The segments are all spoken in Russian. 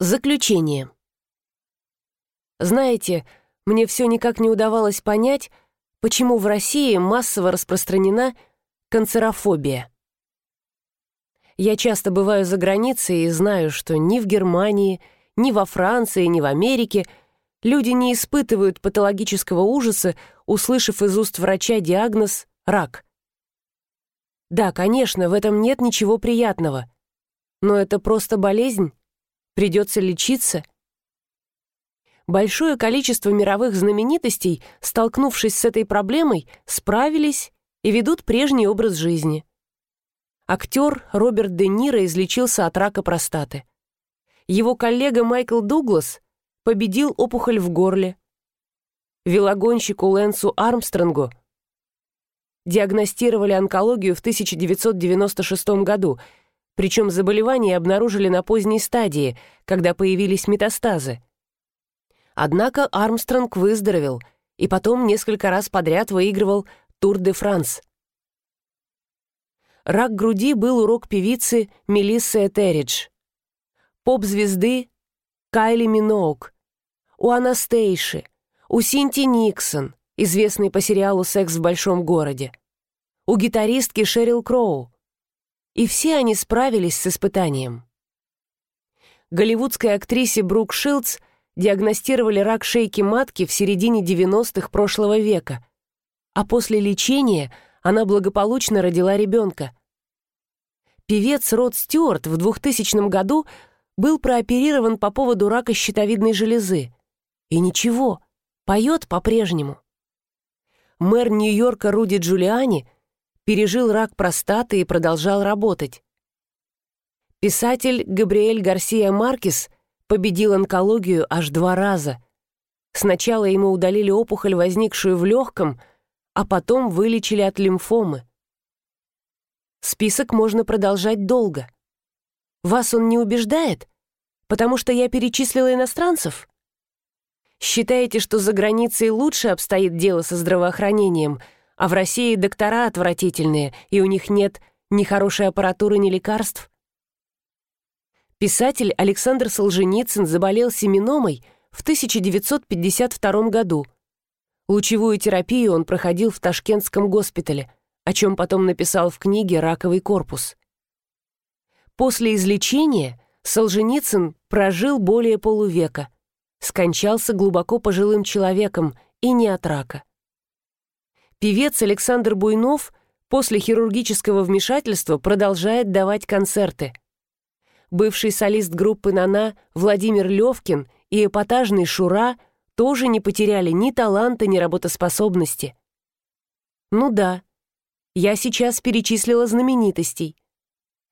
Заключение. Знаете, мне все никак не удавалось понять, почему в России массово распространена канцерофобия. Я часто бываю за границей и знаю, что ни в Германии, ни во Франции, ни в Америке люди не испытывают патологического ужаса, услышав из уст врача диагноз «рак». Да, конечно, в этом нет ничего приятного, но это просто болезнь, Придется лечиться? Большое количество мировых знаменитостей, столкнувшись с этой проблемой, справились и ведут прежний образ жизни. Актер Роберт Де Ниро излечился от рака простаты. Его коллега Майкл Дуглас победил опухоль в горле. Велогонщику Лэнсу Армстронгу диагностировали онкологию в 1996 году – причем заболевание обнаружили на поздней стадии, когда появились метастазы. Однако Армстронг выздоровел и потом несколько раз подряд выигрывал Тур де Франс. Рак груди был урок певицы Мелиссы Этеридж. Поп-звезды Кайли Миноук, у Анастейши, у Синти Никсон, известной по сериалу «Секс в большом городе», у гитаристки Шерил Кроу, и все они справились с испытанием. Голливудской актрисе Брук Шилдс диагностировали рак шейки матки в середине 90-х прошлого века, а после лечения она благополучно родила ребенка. Певец Род Стюарт в 2000 году был прооперирован по поводу рака щитовидной железы. И ничего, поет по-прежнему. Мэр Нью-Йорка Руди Джулиани – пережил рак простаты и продолжал работать. Писатель Габриэль Гарсия Маркес победил онкологию аж два раза. Сначала ему удалили опухоль, возникшую в легком, а потом вылечили от лимфомы. Список можно продолжать долго. Вас он не убеждает? Потому что я перечислила иностранцев? Считаете, что за границей лучше обстоит дело со здравоохранением – а в России доктора отвратительные, и у них нет ни хорошей аппаратуры, ни лекарств. Писатель Александр Солженицын заболел семиномой в 1952 году. Лучевую терапию он проходил в Ташкентском госпитале, о чем потом написал в книге «Раковый корпус». После излечения Солженицын прожил более полувека, скончался глубоко пожилым человеком и не от рака. Певец Александр Буйнов после хирургического вмешательства продолжает давать концерты. Бывший солист группы «Нана» Владимир Левкин и эпатажный Шура тоже не потеряли ни таланта, ни работоспособности. Ну да, я сейчас перечислила знаменитостей.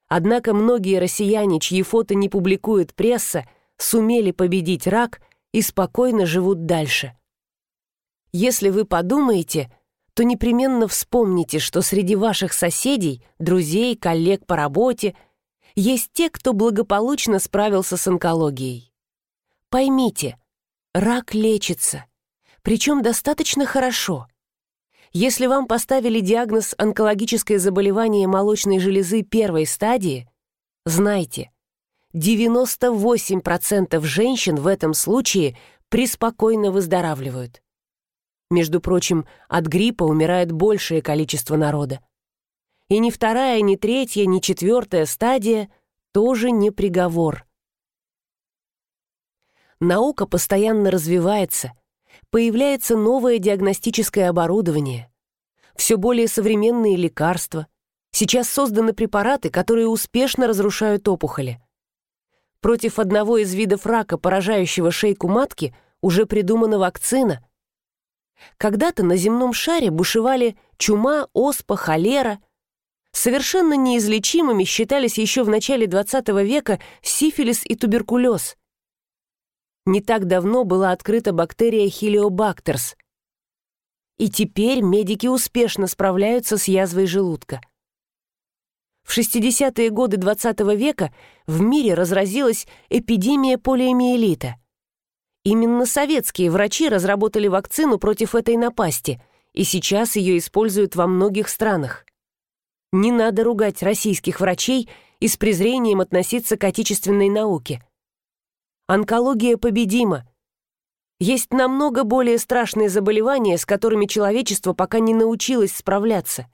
Однако многие россияне, чьи фото не публикует пресса, сумели победить рак и спокойно живут дальше. Если вы подумаете, то непременно вспомните, что среди ваших соседей, друзей, коллег по работе есть те, кто благополучно справился с онкологией. Поймите, рак лечится, причем достаточно хорошо. Если вам поставили диагноз онкологическое заболевание молочной железы первой стадии, знайте, 98% женщин в этом случае преспокойно выздоравливают. Между прочим, от гриппа умирает большее количество народа. И ни вторая, ни третья, ни четвертая стадия тоже не приговор. Наука постоянно развивается, появляется новое диагностическое оборудование, все более современные лекарства. Сейчас созданы препараты, которые успешно разрушают опухоли. Против одного из видов рака, поражающего шейку матки, уже придумана вакцина, когда-то на земном шаре бушевали чума, оспа, холера. Совершенно неизлечимыми считались еще в начале XX века сифилис и туберкулез. Не так давно была открыта бактерия хелиобактерс. И теперь медики успешно справляются с язвой желудка. В 60-е годы XX века в мире разразилась эпидемия полиомиелита – Именно советские врачи разработали вакцину против этой напасти, и сейчас ее используют во многих странах. Не надо ругать российских врачей и с презрением относиться к отечественной науке. Онкология победима. Есть намного более страшные заболевания, с которыми человечество пока не научилось справляться.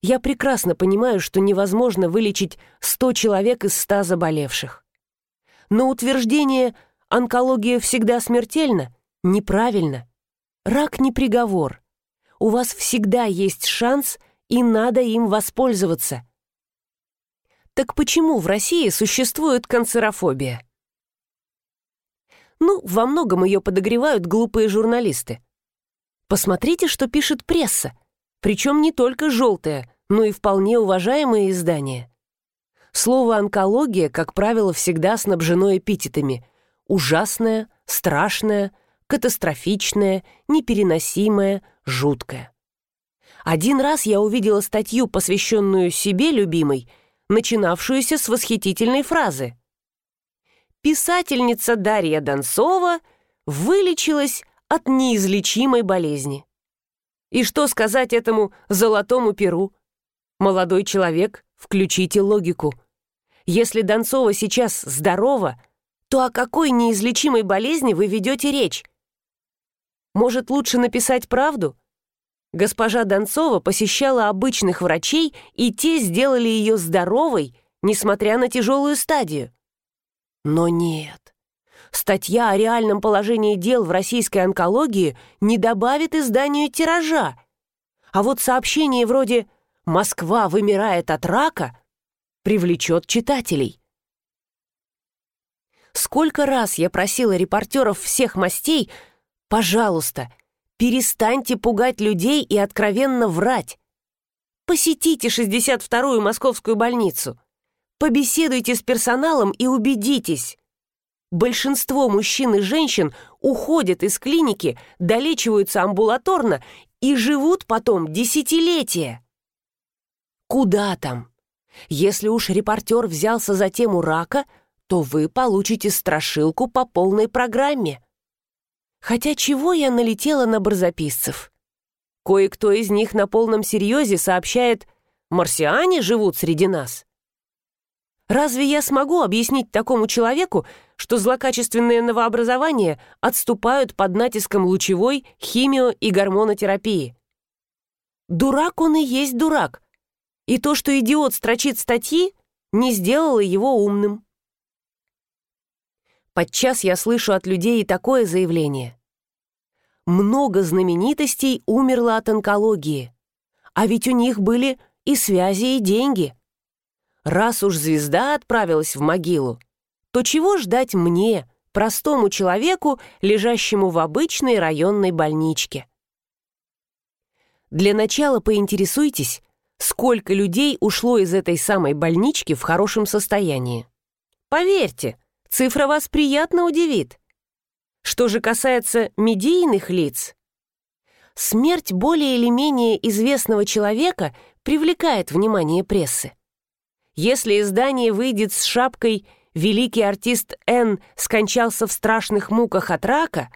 Я прекрасно понимаю, что невозможно вылечить 100 человек из 100 заболевших. Но утверждение «онкология всегда смертельна» неправильно. Рак не приговор. У вас всегда есть шанс, и надо им воспользоваться. Так почему в России существует канцерофобия? Ну, во многом ее подогревают глупые журналисты. Посмотрите, что пишет пресса, причем не только желтая, но и вполне уважаемые издания. Слово «онкология», как правило, всегда снабжено эпитетами «ужасное», «страшное», «катастрофичное», «непереносимое», «жуткое». Один раз я увидела статью, посвященную себе, любимой, начинавшуюся с восхитительной фразы. Писательница Дарья Донцова вылечилась от неизлечимой болезни. И что сказать этому золотому перу? Молодой человек, включите логику. Если Донцова сейчас здорова, то о какой неизлечимой болезни вы ведете речь? Может, лучше написать правду? Госпожа Донцова посещала обычных врачей, и те сделали ее здоровой, несмотря на тяжелую стадию. Но нет. Статья о реальном положении дел в российской онкологии не добавит изданию тиража. А вот сообщение вроде «Москва вымирает от рака» привлечет читателей. Сколько раз я просила репортеров всех мастей, пожалуйста, перестаньте пугать людей и откровенно врать. Посетите 62-ю московскую больницу. Побеседуйте с персоналом и убедитесь. Большинство мужчин и женщин уходят из клиники, долечиваются амбулаторно и живут потом десятилетия. Куда там? Если уж репортер взялся за тему рака, то вы получите страшилку по полной программе. Хотя чего я налетела на барзаписцев? Кое-кто из них на полном серьезе сообщает «Марсиане живут среди нас». Разве я смогу объяснить такому человеку, что злокачественные новообразования отступают под натиском лучевой, химио и гормонотерапии? Дурак он и есть дурак. И то, что идиот строчит статьи, не сделало его умным. Подчас я слышу от людей и такое заявление. Много знаменитостей умерло от онкологии, а ведь у них были и связи, и деньги. Раз уж звезда отправилась в могилу, то чего ждать мне, простому человеку, лежащему в обычной районной больничке? Для начала поинтересуйтесь, сколько людей ушло из этой самой больнички в хорошем состоянии. Поверьте, цифра вас приятно удивит. Что же касается медийных лиц, смерть более или менее известного человека привлекает внимание прессы. Если издание выйдет с шапкой «Великий артист Н скончался в страшных муках от рака»,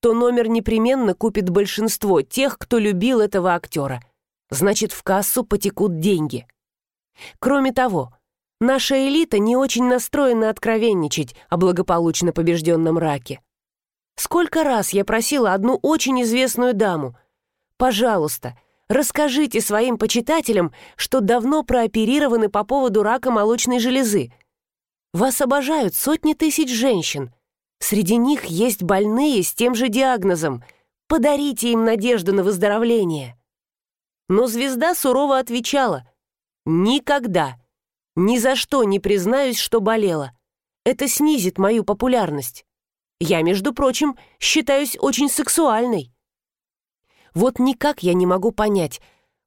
то номер непременно купит большинство тех, кто любил этого актера. Значит, в кассу потекут деньги. Кроме того, наша элита не очень настроена откровенничать о благополучно побежденном раке. Сколько раз я просила одну очень известную даму, «Пожалуйста, Расскажите своим почитателям, что давно прооперированы по поводу рака молочной железы. Вас обожают сотни тысяч женщин. Среди них есть больные с тем же диагнозом. Подарите им надежду на выздоровление. Но звезда сурово отвечала. «Никогда, ни за что не признаюсь, что болела. Это снизит мою популярность. Я, между прочим, считаюсь очень сексуальной. Вот никак я не могу понять,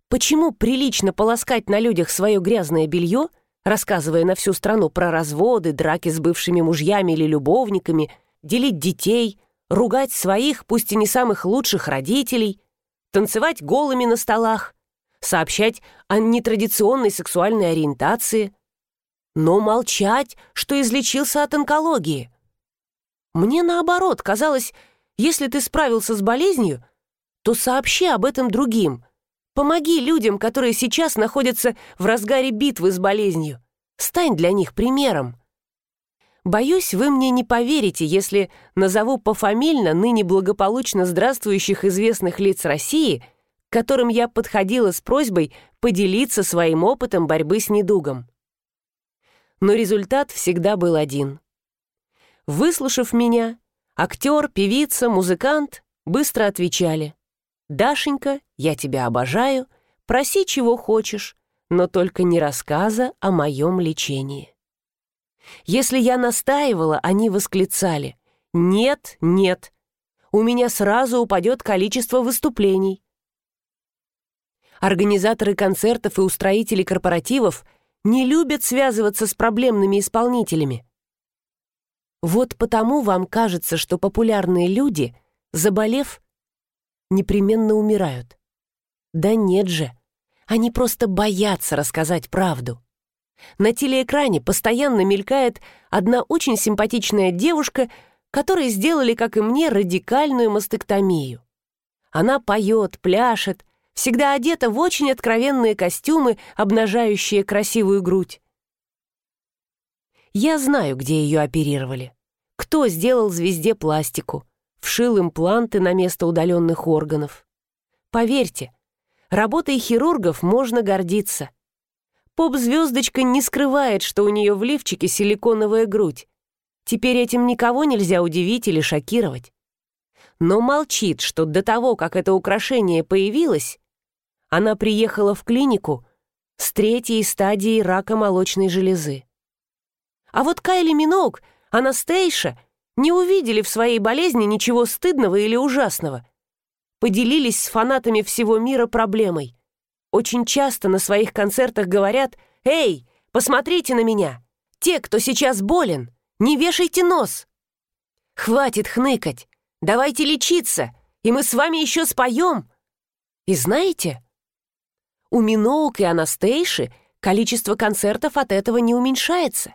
почему прилично полоскать на людях свое грязное белье, рассказывая на всю страну про разводы, драки с бывшими мужьями или любовниками, делить детей, ругать своих, пусть и не самых лучших родителей, танцевать голыми на столах, сообщать о нетрадиционной сексуальной ориентации, но молчать, что излечился от онкологии. Мне наоборот казалось, если ты справился с болезнью, то сообщи об этом другим. Помоги людям, которые сейчас находятся в разгаре битвы с болезнью. Стань для них примером. Боюсь, вы мне не поверите, если назову пофамильно ныне благополучно здравствующих известных лиц России, к которым я подходила с просьбой поделиться своим опытом борьбы с недугом. Но результат всегда был один. Выслушав меня, актер, певица, музыкант быстро отвечали «Дашенька, я тебя обожаю, проси чего хочешь, но только не рассказа о моем лечении». Если я настаивала, они восклицали «Нет, нет, у меня сразу упадет количество выступлений». Организаторы концертов и устроители корпоративов не любят связываться с проблемными исполнителями. Вот потому вам кажется, что популярные люди, заболев, непременно умирают. Да нет же, они просто боятся рассказать правду. На телеэкране постоянно мелькает одна очень симпатичная девушка, которой сделали, как и мне, радикальную мастектомию. Она поет, пляшет, всегда одета в очень откровенные костюмы, обнажающие красивую грудь. Я знаю, где ее оперировали. Кто сделал звезде пластику, вшил импланты на место удаленных органов. Поверьте, работой хирургов можно гордиться — Поп-звездочка не скрывает, что у нее в лифчике силиконовая грудь. Теперь этим никого нельзя удивить или шокировать. Но молчит, что до того, как это украшение появилось, она приехала в клинику с третьей стадией рака молочной железы. А вот Кайли Миноук, Анастейша не увидели в своей болезни ничего стыдного или ужасного. Поделились с фанатами всего мира проблемой очень часто на своих концертах говорят «Эй, посмотрите на меня! Те, кто сейчас болен, не вешайте нос! Хватит хныкать! Давайте лечиться, и мы с вами еще споем!» И знаете, у Миноук и Анастейши количество концертов от этого не уменьшается.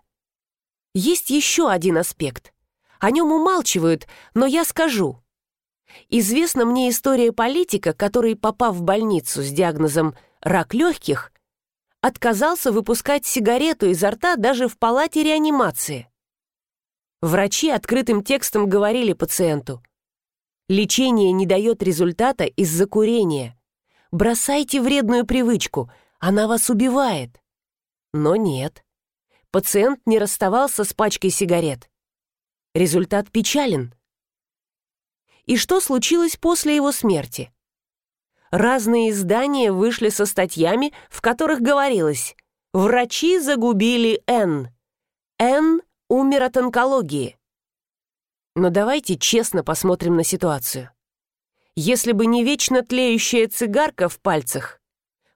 Есть еще один аспект. О нем умалчивают, но я скажу. Известна мне история политика, который, попав в больницу с диагнозом «рак легких», отказался выпускать сигарету изо рта даже в палате реанимации. Врачи открытым текстом говорили пациенту «Лечение не дает результата из-за курения. Бросайте вредную привычку, она вас убивает». Но нет. Пациент не расставался с пачкой сигарет. Результат печален – и что случилось после его смерти. Разные издания вышли со статьями, в которых говорилось «Врачи загубили Н. Н умер от онкологии». Но давайте честно посмотрим на ситуацию. Если бы не вечно тлеющая цигарка в пальцах,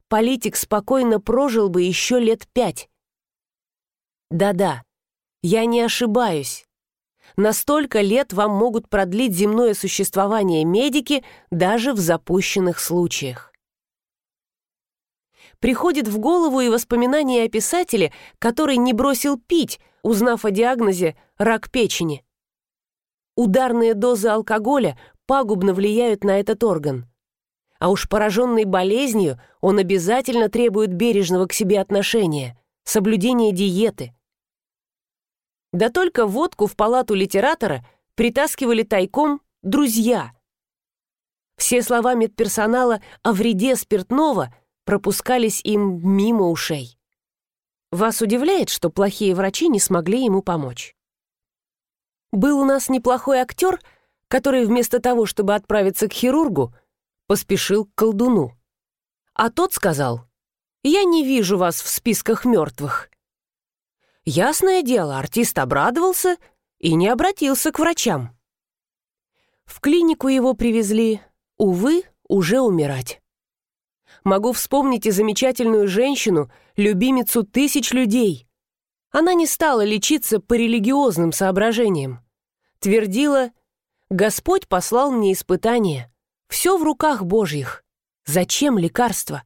политик спокойно прожил бы еще лет пять. Да-да, я не ошибаюсь. На столько лет вам могут продлить земное существование медики даже в запущенных случаях. Приходит в голову и воспоминание о писателе, который не бросил пить, узнав о диагнозе «рак печени». Ударные дозы алкоголя пагубно влияют на этот орган. А уж пораженный болезнью он обязательно требует бережного к себе отношения, соблюдения диеты – да только водку в палату литератора притаскивали тайком друзья. Все слова медперсонала о вреде спиртного пропускались им мимо ушей. Вас удивляет, что плохие врачи не смогли ему помочь? Был у нас неплохой актер, который вместо того, чтобы отправиться к хирургу, поспешил к колдуну. А тот сказал, «Я не вижу вас в списках мертвых». Ясное дело, артист обрадовался и не обратился к врачам. В клинику его привезли, увы, уже умирать. Могу вспомнить и замечательную женщину, любимицу тысяч людей. Она не стала лечиться по религиозным соображениям. Твердила, «Господь послал мне испытание. Все в руках Божьих. Зачем лекарства?»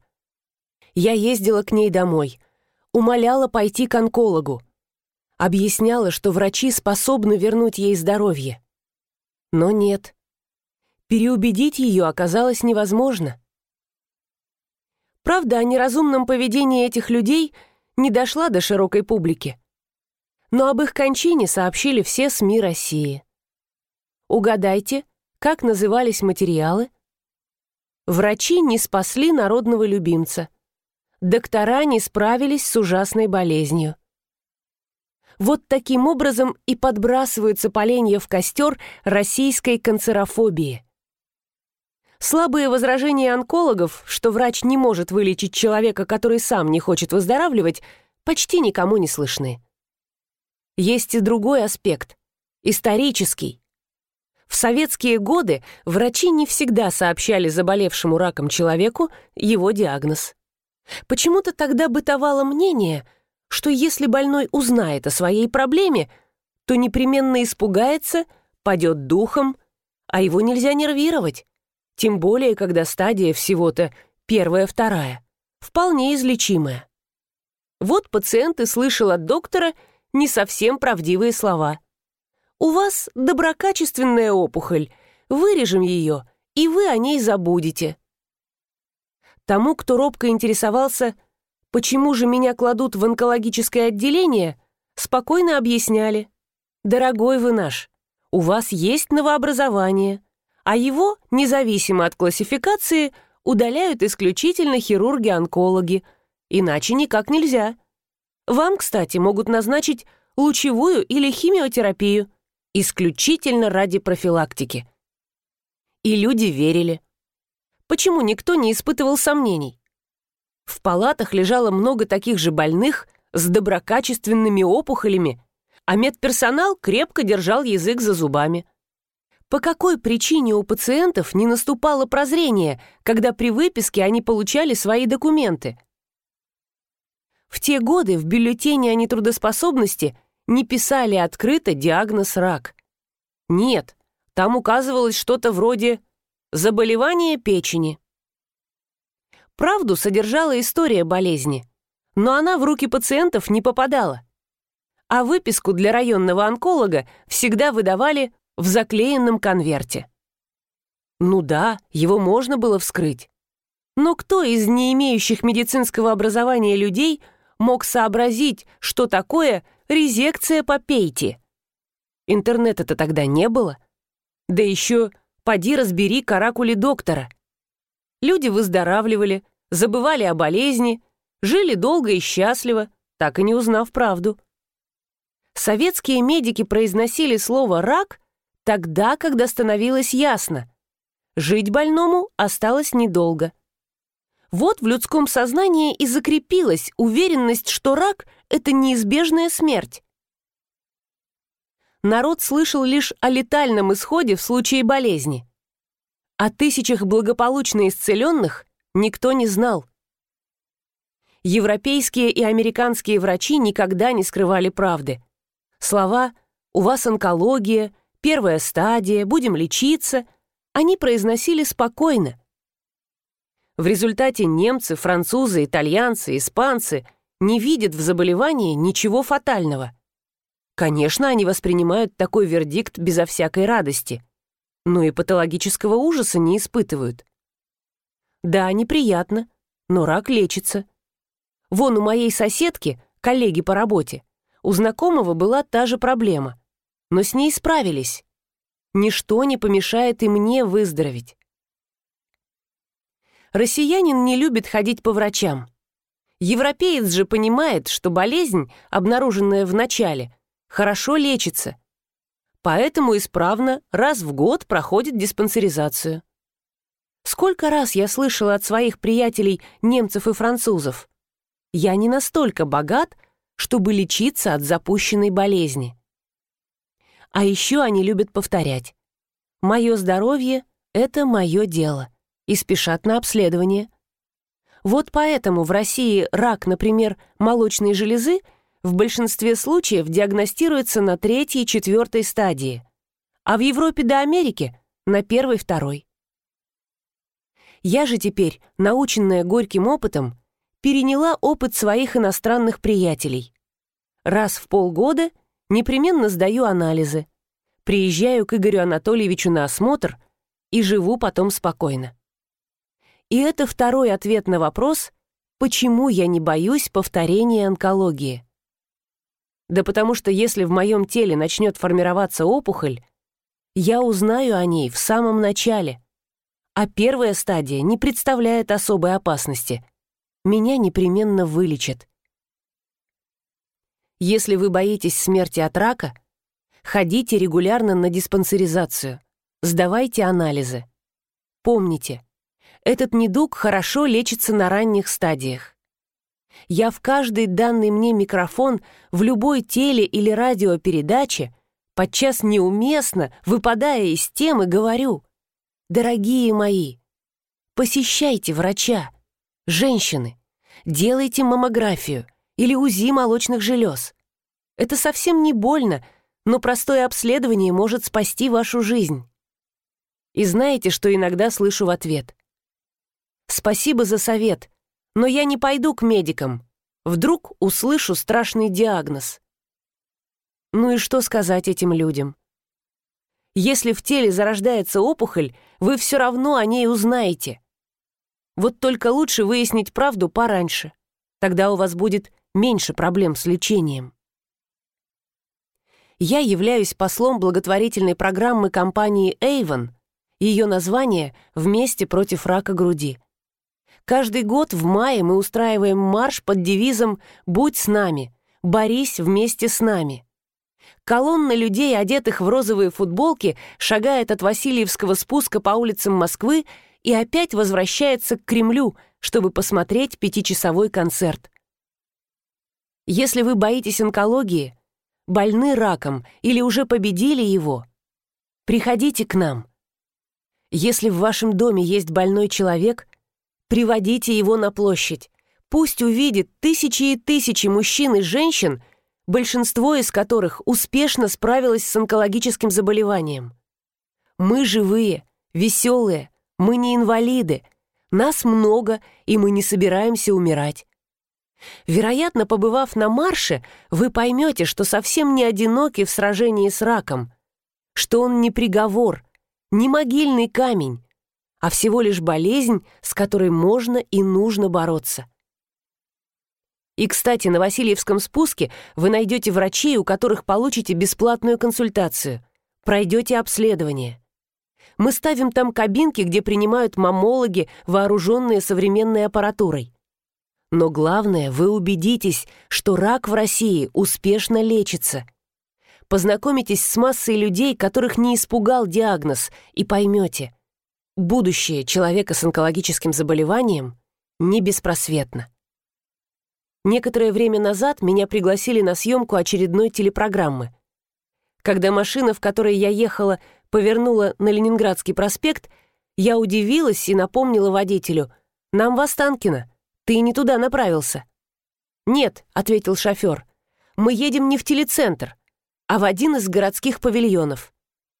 Я ездила к ней домой, умоляла пойти к онкологу, объясняла, что врачи способны вернуть ей здоровье. Но нет. Переубедить ее оказалось невозможно. Правда о неразумном поведении этих людей не дошла до широкой публики. но об их кончине сообщили все СМИ России. Угадайте, как назывались материалы? Врачи не спасли народного любимца. Доктора не справились с ужасной болезнью. Вот таким образом и подбрасываются поленья в костер российской канцерофобии. Слабые возражения онкологов, что врач не может вылечить человека, который сам не хочет выздоравливать, почти никому не слышны. Есть и другой аспект – исторический. В советские годы врачи не всегда сообщали заболевшему раком человеку его диагноз. Почему-то тогда бытовало мнение, что если больной узнает о своей проблеме, то непременно испугается, падет духом, а его нельзя нервировать, тем более, когда стадия всего-то первая-вторая, вполне излечимая. Вот пациент и слышал от доктора не совсем правдивые слова. «У вас доброкачественная опухоль, вырежем ее, и вы о ней забудете». Тому, кто робко интересовался, почему же меня кладут в онкологическое отделение, спокойно объясняли. «Дорогой вы наш, у вас есть новообразование, а его, независимо от классификации, удаляют исключительно хирурги-онкологи, иначе никак нельзя. Вам, кстати, могут назначить лучевую или химиотерапию, исключительно ради профилактики. И люди верили. Почему никто не испытывал сомнений? В палатах лежало много таких же больных с доброкачественными опухолями, а медперсонал крепко держал язык за зубами. По какой причине у пациентов не наступало прозрение, когда при выписке они получали свои документы? В те годы в бюллетене о нетрудоспособности не писали открыто диагноз рак. Нет, там указывалось что-то вроде «заболевание печени». Правду содержала история болезни, но она в руки пациентов не попадала. А выписку для районного онколога всегда выдавали в заклеенном конверте. Ну да, его можно было вскрыть. Но кто из не имеющих медицинского образования людей мог сообразить, что такое резекция по пейте? Интернета-то тогда не было. Да еще поди разбери каракули доктора. Люди выздоравливали, забывали о болезни, жили долго и счастливо, так и не узнав правду. Советские медики произносили слово «рак» Тогда, когда становилось ясно. Жить больному осталось недолго. Вот в людском сознании и закрепилась уверенность, что рак — это неизбежная смерть. Народ слышал лишь о летальном исходе в случае болезни. О тысячах благополучно исцеленных никто не знал. Европейские и американские врачи никогда не скрывали правды. Слова «у вас онкология», первая стадия, будем лечиться, они произносили спокойно. В результате немцы, французы, итальянцы, испанцы не видят в заболевании ничего фатального. Конечно, они воспринимают такой вердикт безо всякой радости, но и патологического ужаса не испытывают. Да, неприятно, но рак лечится. Вон у моей соседки, коллеги по работе, у знакомого была та же проблема но с ней справились. Ничто не помешает и мне выздороветь. Россиянин не любит ходить по врачам. Европеец же понимает, что болезнь, обнаруженная в начале, хорошо лечится. Поэтому исправно раз в год проходит диспансеризацию. Сколько раз я слышала от своих приятелей немцев и французов. Я не настолько богат, чтобы лечиться от запущенной болезни. А еще они любят повторять. «Мое здоровье — это мое дело» и спешат на обследование. Вот поэтому в России рак, например, молочной железы в большинстве случаев диагностируется на третьей четвертой стадии, а в Европе до Америки — на первой-второй. Я же теперь, наученная горьким опытом, переняла опыт своих иностранных приятелей. Раз в полгода — непременно сдаю анализы, приезжаю к Игорю Анатольевичу на осмотр и живу потом спокойно. И это второй ответ на вопрос, почему я не боюсь повторения онкологии. Да потому что если в моем теле начнет формироваться опухоль, я узнаю о ней в самом начале. А первая стадия не представляет особой опасности. Меня непременно вылечат. Если вы боитесь смерти от рака, ходите регулярно на диспансеризацию, сдавайте анализы. Помните, этот недуг хорошо лечится на ранних стадиях. Я в каждый данный мне микрофон в любой теле- или радиопередаче подчас неуместно, выпадая из темы, говорю «Дорогие мои, посещайте врача, женщины, делайте маммографию или УЗИ молочных желез. Это совсем не больно, но простое обследование может спасти вашу жизнь». И знаете, что иногда слышу в ответ? «Спасибо за совет, но я не пойду к медикам. Вдруг услышу страшный диагноз. Ну и что сказать этим людям? Если в теле зарождается опухоль, вы все равно о ней узнаете. Вот только лучше выяснить правду пораньше. Тогда у вас будет меньше проблем с лечением. Я являюсь послом благотворительной программы компании Avon. Ее название «Вместе против рака груди». Каждый год в мае мы устраиваем марш под девизом «Будь с нами», «Борись вместе с нами». Колонна людей, одетых в розовые футболки, шагает от Васильевского спуска по улицам Москвы и опять возвращается к Кремлю, чтобы посмотреть пятичасовой концерт. Если вы боитесь онкологии, больны раком или уже победили его, приходите к нам. Если в вашем доме есть больной человек, Приводите его на площадь. Пусть увидит тысячи и тысячи мужчин и женщин, большинство из которых успешно справилось с онкологическим заболеванием. Мы живые, веселые, мы не инвалиды, нас много, и мы не собираемся умирать. Вероятно, побывав на марше, вы поймете, что совсем не одиноки в сражении с раком, что он не приговор, не могильный камень, а всего лишь болезнь, с которой можно и нужно бороться. И, кстати, на Васильевском спуске вы найдете врачей, у которых получите бесплатную консультацию, пройдете обследование. Мы ставим там кабинки, где принимают маммологи, вооруженные современной аппаратурой. Но главное, вы убедитесь, что рак в России успешно лечится. Познакомитесь с массой людей, которых не испугал диагноз, и поймете – будущее человека с онкологическим заболеванием не беспросветно. Некоторое время назад меня пригласили на съемку очередной телепрограммы. Когда машина, в которой я ехала, повернула на Ленинградский проспект, я удивилась и напомнила водителю, «Нам в Останкино, ты не туда направился». «Нет», — ответил шофер, «мы едем не в телецентр, а в один из городских павильонов.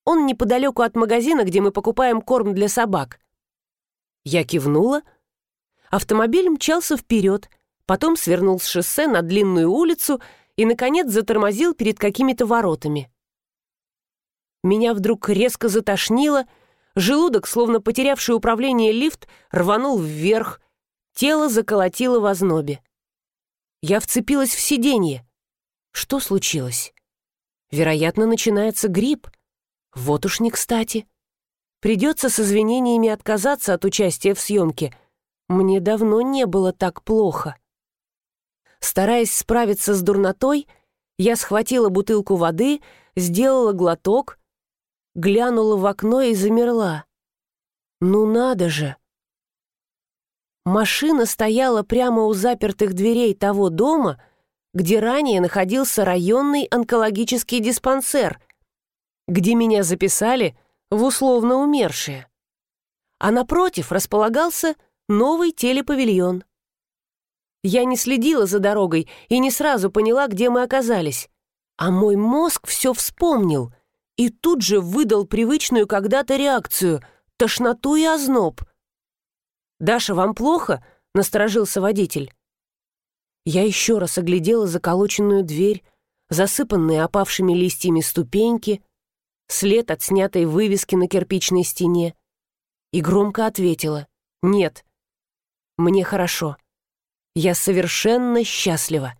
Он неподалеку от магазина, где мы покупаем корм для собак. Я кивнула. Автомобиль мчался вперед, потом свернул с шоссе на длинную улицу и, наконец, затормозил перед какими-то воротами. Меня вдруг резко затошнило, желудок, словно потерявший управление лифт, рванул вверх, тело заколотило в ознобе. Я вцепилась в сиденье. Что случилось? Вероятно, начинается грипп. Вот уж не кстати. Придется с извинениями отказаться от участия в съемке. Мне давно не было так плохо. Стараясь справиться с дурнотой, я схватила бутылку воды, сделала глоток, глянула в окно и замерла. Ну надо же! Машина стояла прямо у запертых дверей того дома, где ранее находился районный онкологический диспансер — где меня записали в условно умершие. А напротив располагался новый телепавильон. Я не следила за дорогой и не сразу поняла, где мы оказались. А мой мозг все вспомнил и тут же выдал привычную когда-то реакцию — тошноту и озноб. «Даша, вам плохо?» — насторожился водитель. Я еще раз оглядела заколоченную дверь, засыпанные опавшими листьями ступеньки — след от снятой вывески на кирпичной стене, и громко ответила «Нет, мне хорошо, я совершенно счастлива».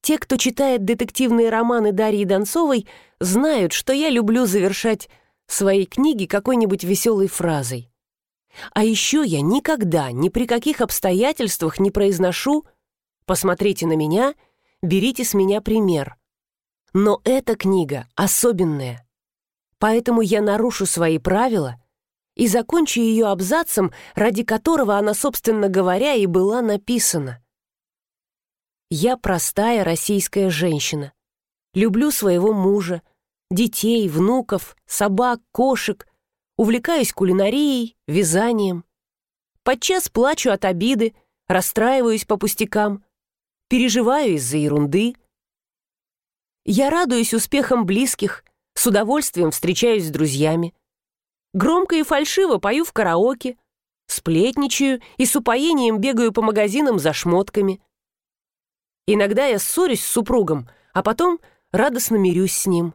Те, кто читает детективные романы Дарьи Донцовой, знают, что я люблю завершать свои книги какой-нибудь веселой фразой. А еще я никогда, ни при каких обстоятельствах не произношу «посмотрите на меня», «берите с меня пример». Но эта книга особенная. Поэтому я нарушу свои правила и закончу ее абзацем, ради которого она, собственно говоря, и была написана. Я простая российская женщина. Люблю своего мужа, детей, внуков, собак, кошек, увлекаюсь кулинарией, вязанием. Подчас плачу от обиды, расстраиваюсь по пустякам, переживаю из-за ерунды. Я радуюсь успехам близких, с удовольствием встречаюсь с друзьями. Громко и фальшиво пою в караоке, сплетничаю и с упоением бегаю по магазинам за шмотками. Иногда я ссорюсь с супругом, а потом радостно мирюсь с ним.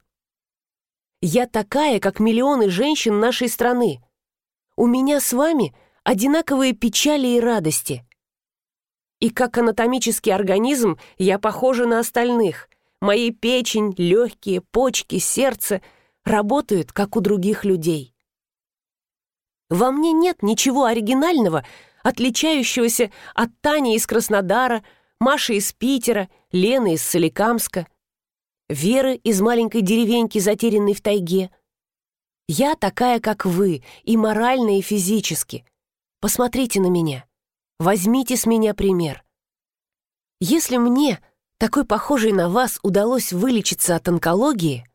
Я такая, как миллионы женщин нашей страны. У меня с вами одинаковые печали и радости. И как анатомический организм я похожа на остальных. Мои печень, легкие, почки, сердце работают, как у других людей. Во мне нет ничего оригинального, отличающегося от Тани из Краснодара, Маши из Питера, Лены из Соликамска — Веры из маленькой деревеньки, затерянной в тайге. Я такая, как вы, и морально, и физически. Посмотрите на меня. Возьмите с меня пример. Если мне, такой похожей на вас, удалось вылечиться от онкологии,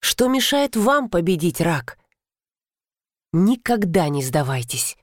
что мешает вам победить рак? Никогда не сдавайтесь.